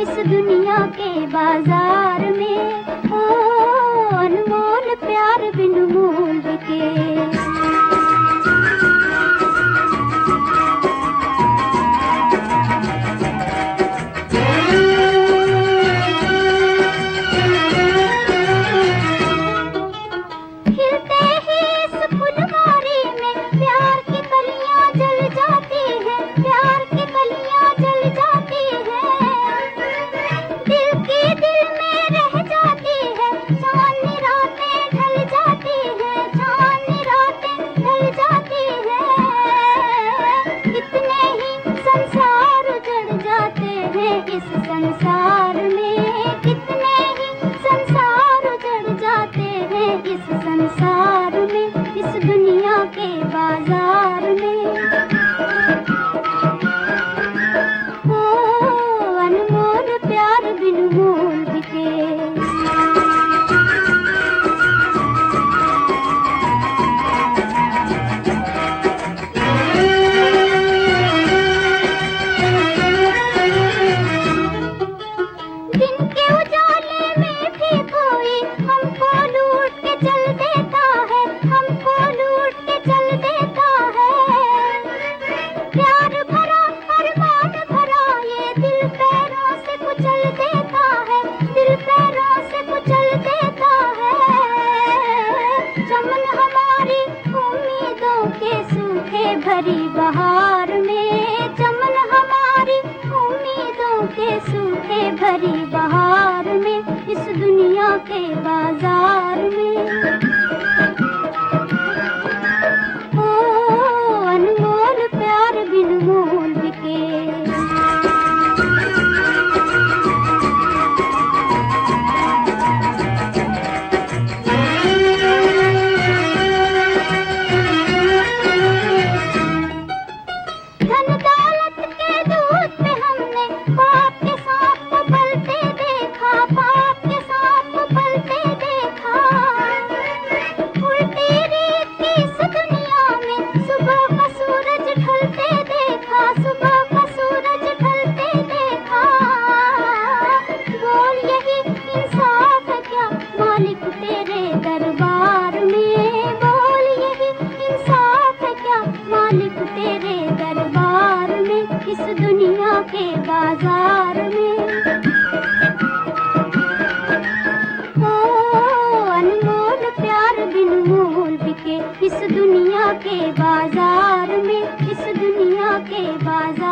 इस दुनिया के बाज़ार में ओ अनमोल प्यार बिन मोल के। भरी बहार में चमन हमारी, उम्मीदों के सूखे भरी बहार में, इस दुनिया के बाज़ार में। दरबार में बोल यही, इंसाफ है क्या? मालिक तेरे दरबार में, इस दुनिया के बाज़ार में। ओ, अनमोल प्यार बिन मोल बिके, इस दुनिया के बाज़ार में, इस दुनिया के बाज़ार